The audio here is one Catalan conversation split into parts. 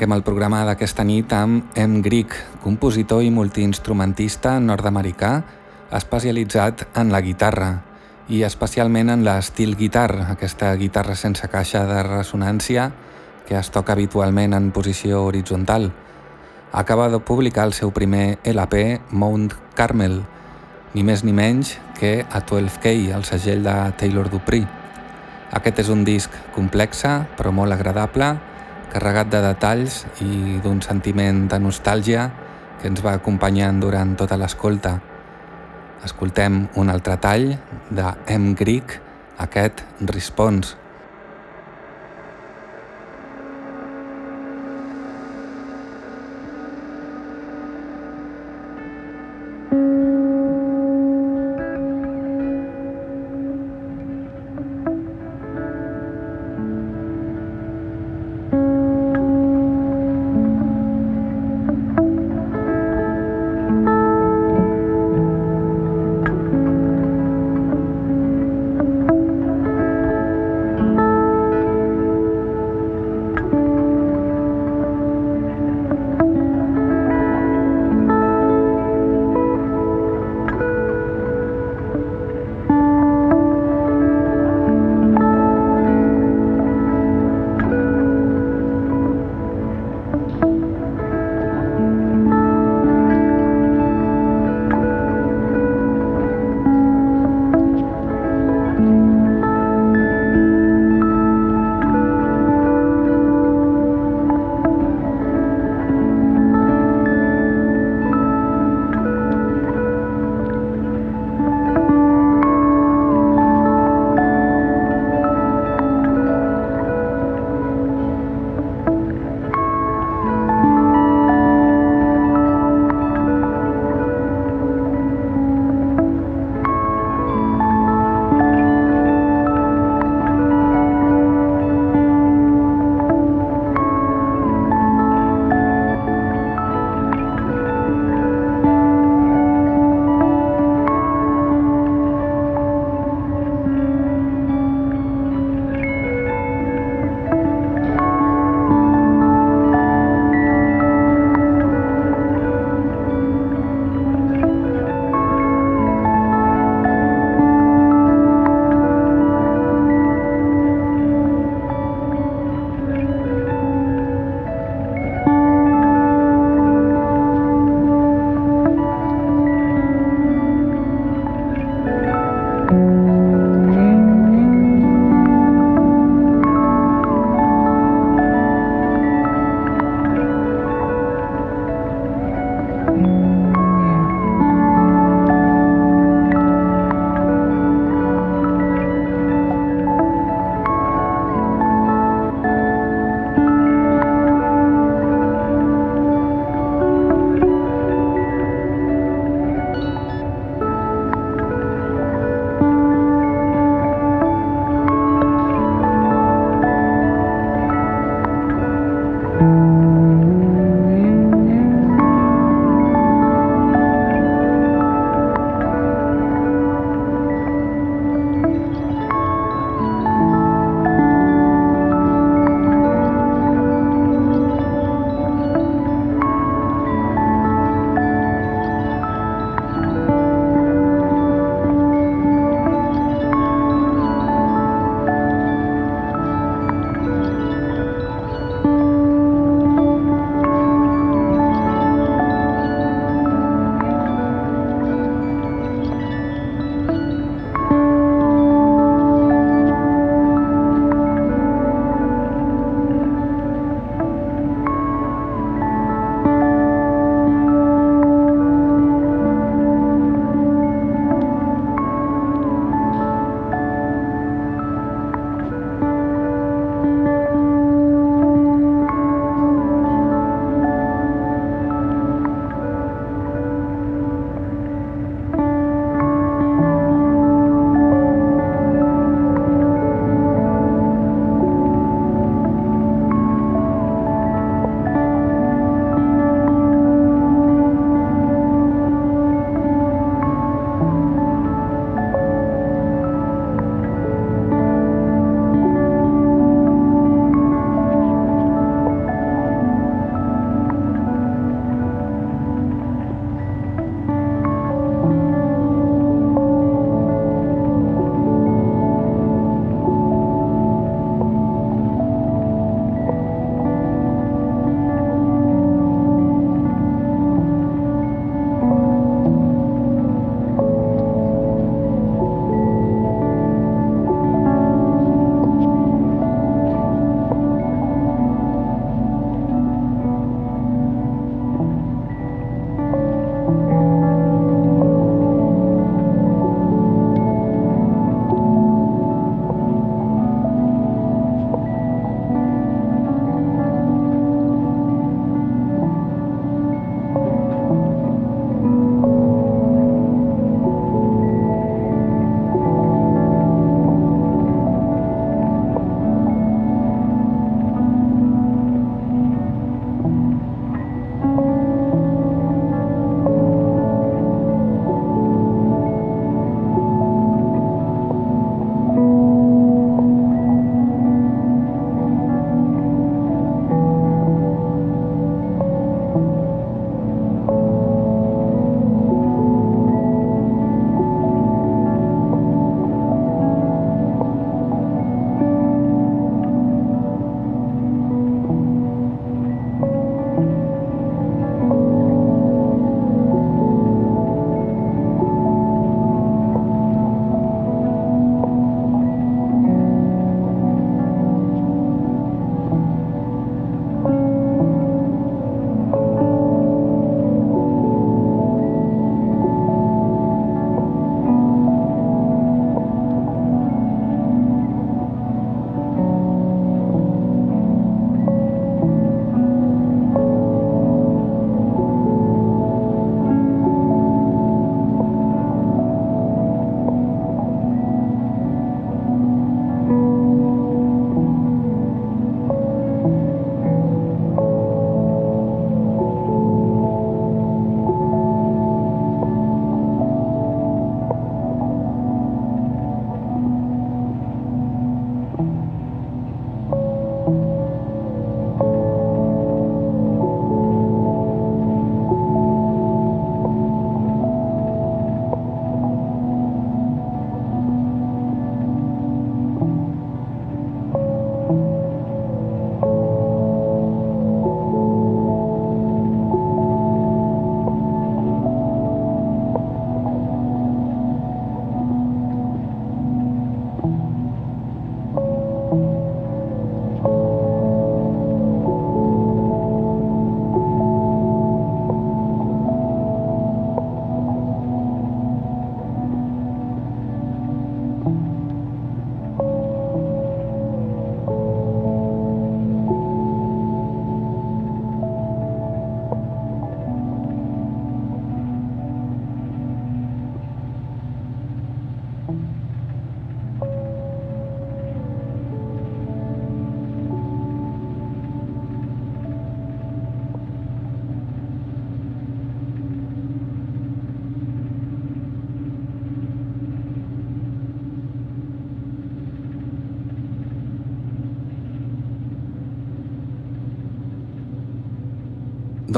Arrenquem el programa d'aquesta nit amb M. Greek, compositor i multiinstrumentista nord-americà especialitzat en la guitarra i especialment en la steel guitar, aquesta guitarra sense caixa de ressonància que es toca habitualment en posició horitzontal. Acaba de publicar el seu primer LP, Mount Carmel, ni més ni menys que a 12K, el segell de Taylor Dupree. Aquest és un disc complexe però molt agradable, carregat de detalls i d'un sentiment de nostàlgia que ens va acompanyant durant tota l'escolta. Escoltem un altre tall de M. Greek, aquest Response.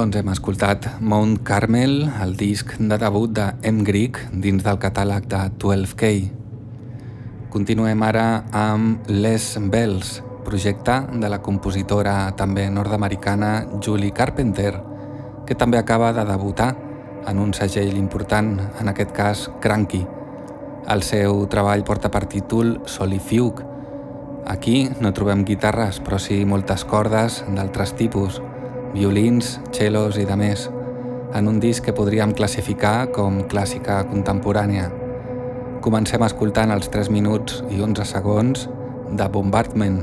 Doncs hem escoltat Mount Carmel, el disc de debut de M. Greek dins del catàleg de 12K. Continuem ara amb Les Bells, projecte de la compositora també nord-americana Julie Carpenter, que també acaba de debutar en un segell important, en aquest cas Cranky. El seu treball porta per títol Solifuge. Aquí no trobem guitarres, però sí moltes cordes d'altres tipus, violins, cellos i de més, en un disc que podríem classificar com clàssica contemporània. Comencem escoltant els 3 minuts i 11 segons de Bombardment,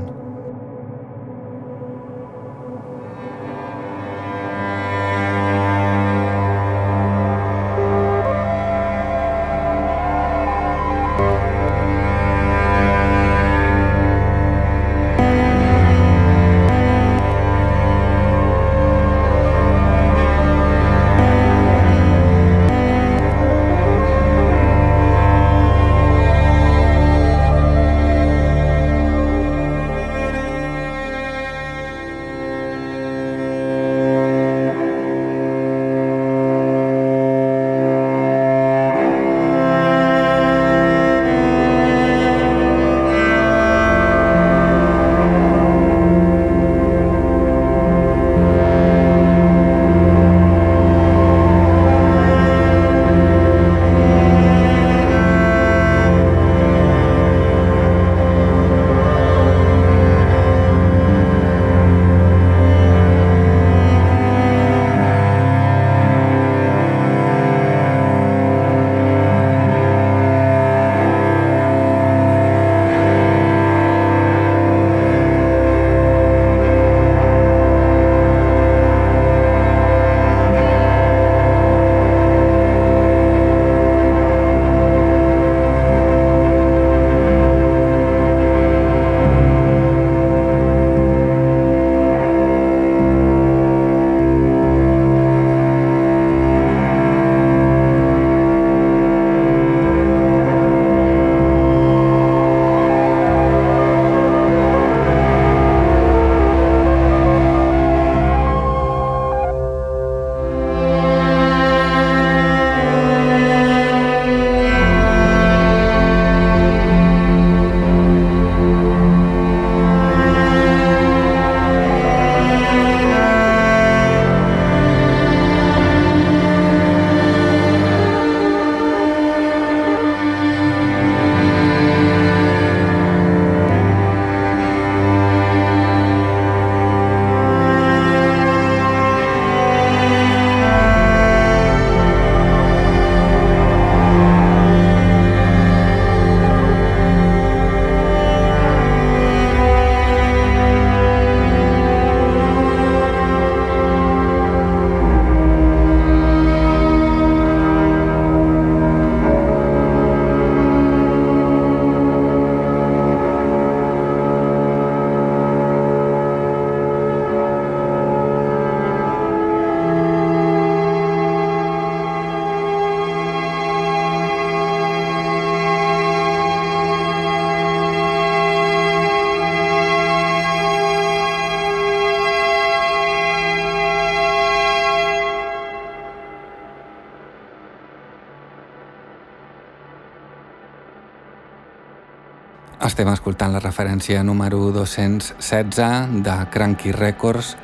Estem escoltant la referència número 216 de Cranky Records,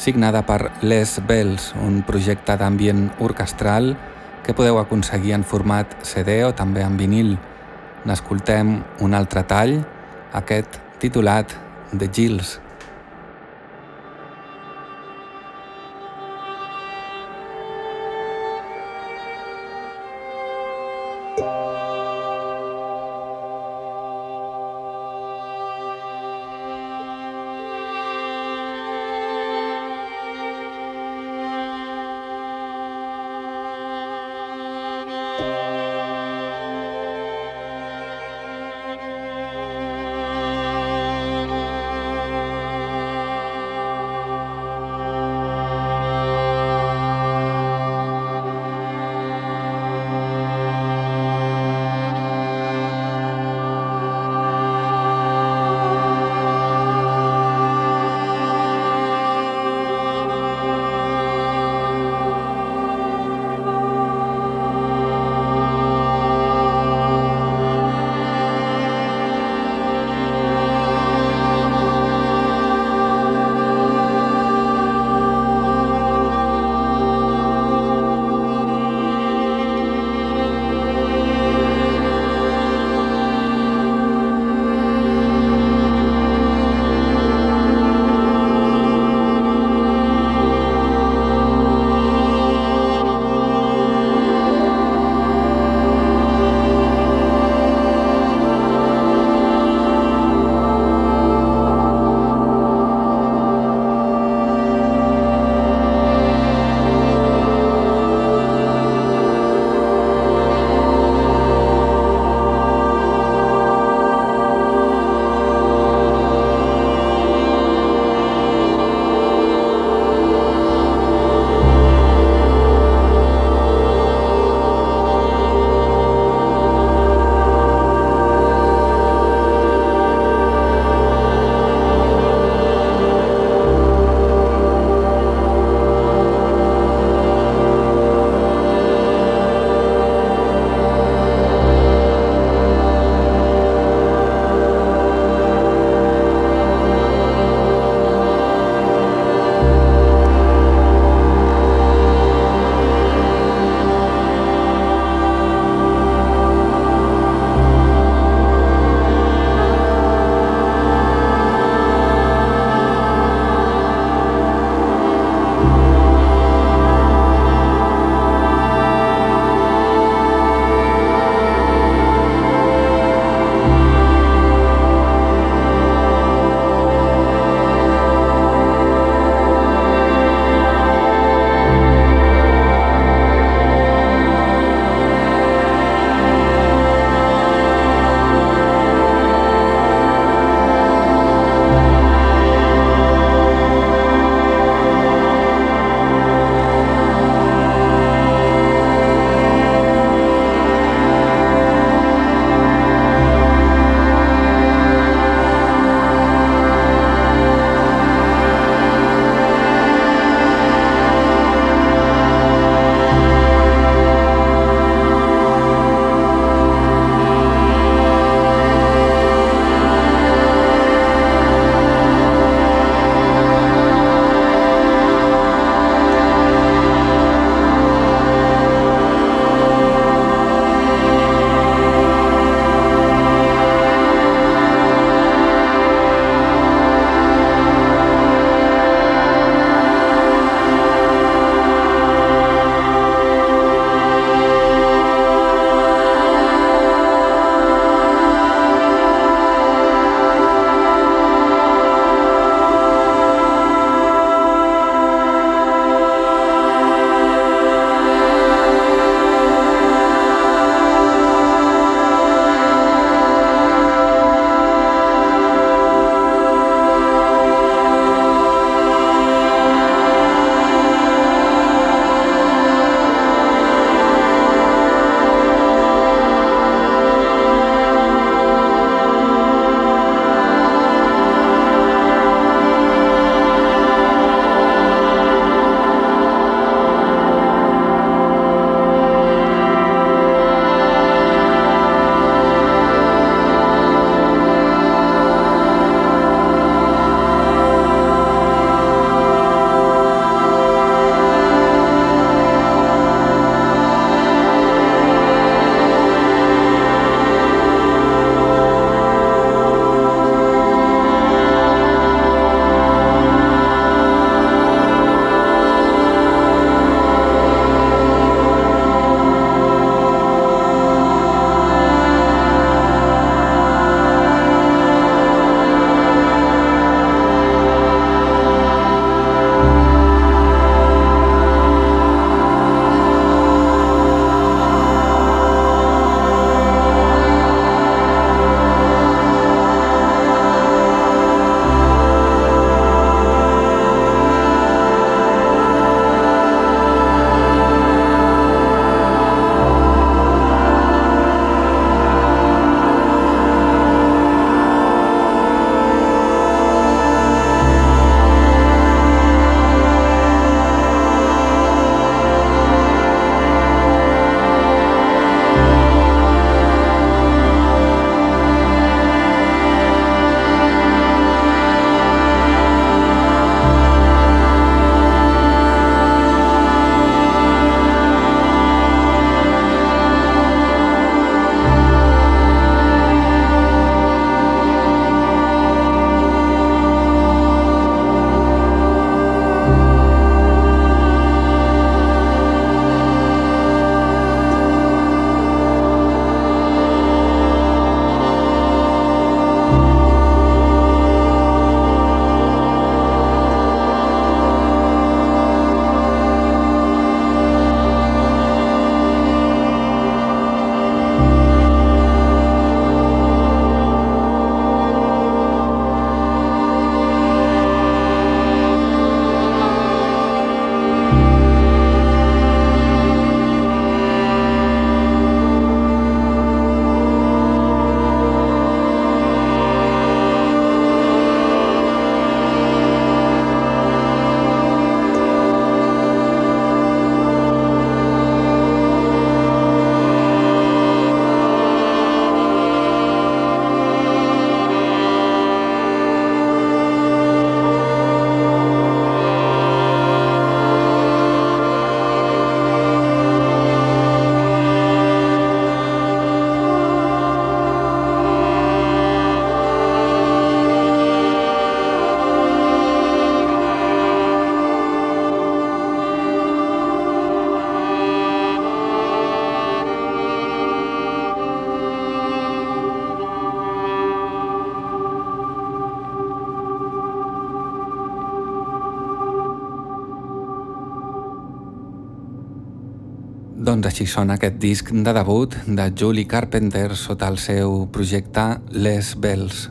signada per Les Bells, un projecte d'ambient orquestral que podeu aconseguir en format CD o també en vinil. N'escoltem un altre tall, aquest titulat The Gills. Així sona aquest disc de debut de Julie Carpenter sota el seu projecte Les Bells.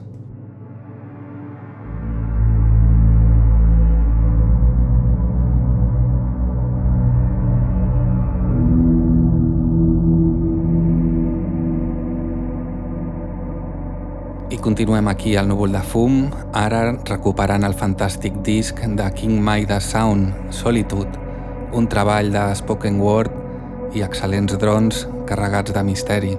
I continuem aquí al núvol de fum, ara recuperant el fantàstic disc de King Maida Sound, Solitude, un treball de spoken word i excel·lents drons carregats de misteri.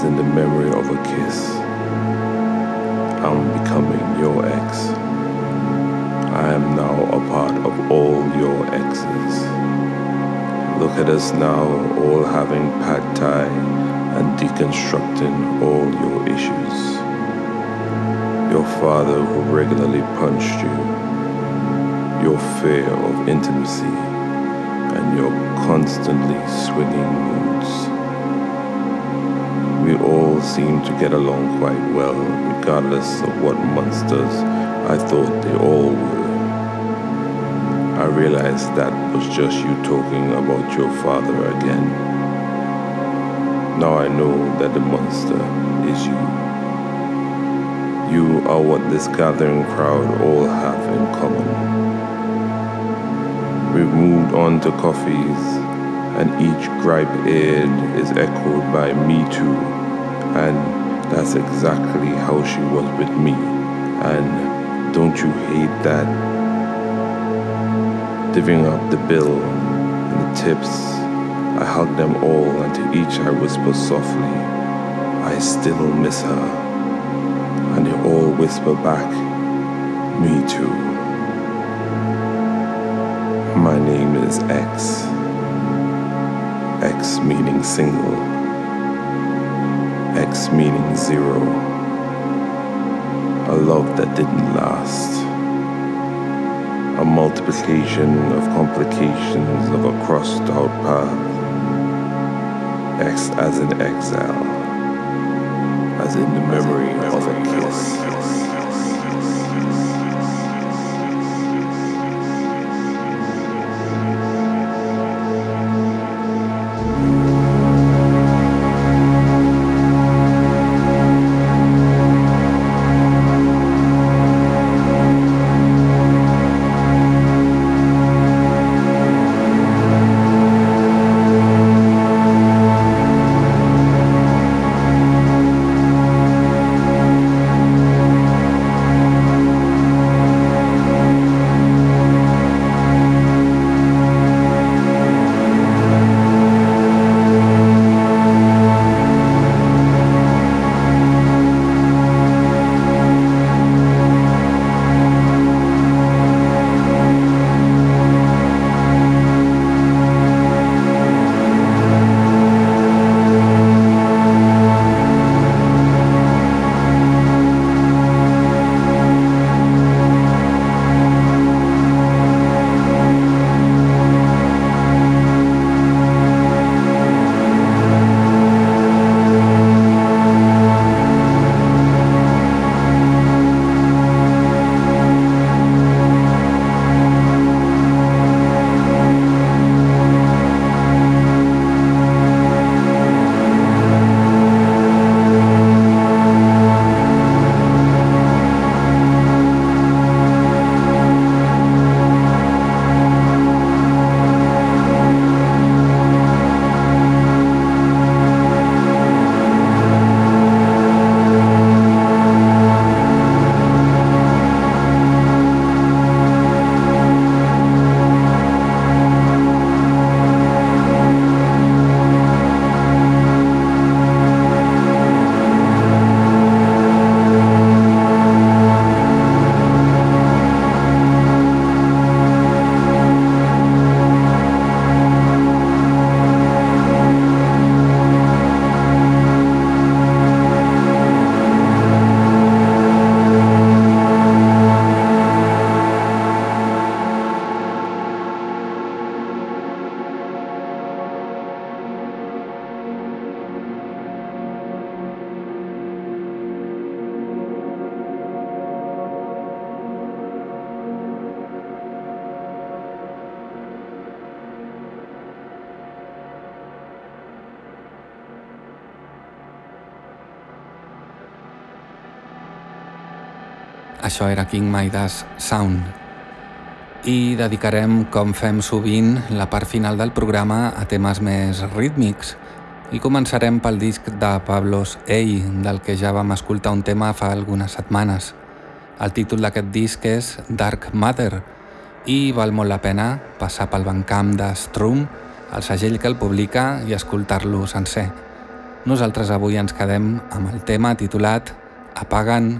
as in the memory of a kiss. I'm becoming your ex. I am now a part of all your exes. Look at us now, all having pad thai and deconstructing all your issues. Your father who regularly punched you, your fear of intimacy, and your constantly swinging moods. Seem to get along quite well, regardless of what monsters I thought they all were. I realized that was just you talking about your father again. Now I know that the monster is you. You are what this gathering crowd all have in common. We've moved on to coffees, and each gripe aired is echoed by Me Too, and that's exactly how she was with me. And don't you hate that? divvying up the bill and the tips. I hug them all, and to each I whisper softly, I still miss her. And they all whisper back, Me too. My name is X. X meaning single. X meaning zero. A love that didn't last a multiplication of complications of a crossed out path. X as in exile, as in the memory of a kiss. Era King Maidas Sound. I dedicarem, com fem sovint, la part final del programa a temes més rítmics. I començarem pel disc de Pablos Ei, del que ja vam escoltar un tema fa algunes setmanes. El títol d'aquest disc és Dark Matter i val molt la pena passar pel bancamp de Strum, el segell que el publica, i escoltar-lo sencer. Nosaltres avui ens quedem amb el tema titulat Apaguen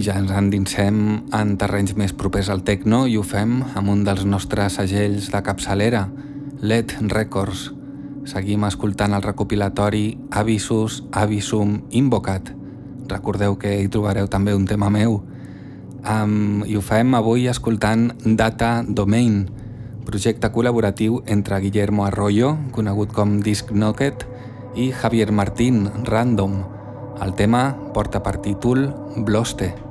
Ja ens endinsem en terrenys més propers al techno i ho fem amb un dels nostres segells de capçalera, LED Records. Seguim escoltant el recopilatori Avisus Avisum Invocat. Recordeu que hi trobareu també un tema meu. Um, I ho fem avui escoltant Data Domain, projecte col·laboratiu entre Guillermo Arroyo, conegut com Disc Knocket, i Javier Martín, Random, El tema porta per títol Bloste.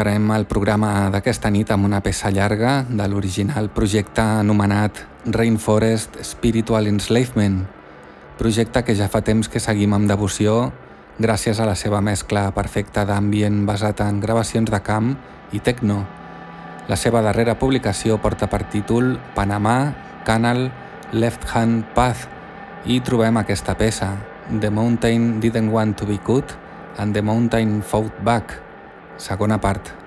Tancarem el programa d'aquesta nit amb una peça llarga de l'original projecte anomenat Rainforest Spiritual Enslavement, projecte que ja fa temps que seguim amb devoció gràcies a la seva mescla perfecta d'ambient basat en gravacions de camp i techno. La seva darrera publicació porta per títol Panamà, Canal, Left Hand Path i trobem aquesta peça, The Mountain Didn't Want to Be Cut and The Mountain Fought Back, segona part.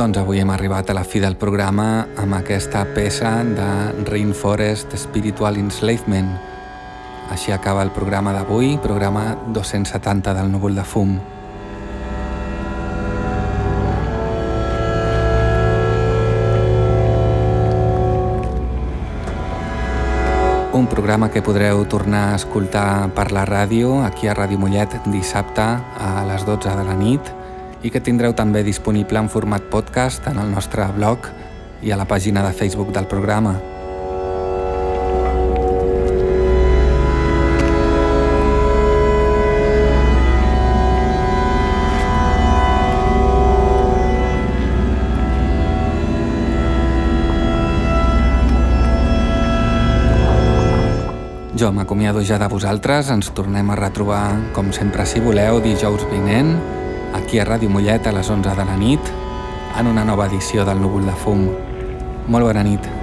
Doncs avui hem arribat a la fi del programa amb aquesta peça de Rainforest Spiritual Enslavement. Així acaba el programa d'avui, programa 270 del núvol de fum. Un programa que podreu tornar a escoltar per la ràdio, aquí a Ràdio Mollet, dissabte a les 12 de la nit i que tindreu també disponible en format podcast en el nostre blog i a la pàgina de Facebook del programa. Jo m'acomiado ja de vosaltres, ens tornem a retrobar, com sempre, si voleu, dijous vinent, aquí a Ràdio Mollet a les 11 de la nit, en una nova edició del Núvol de Fum. Molt bona nit.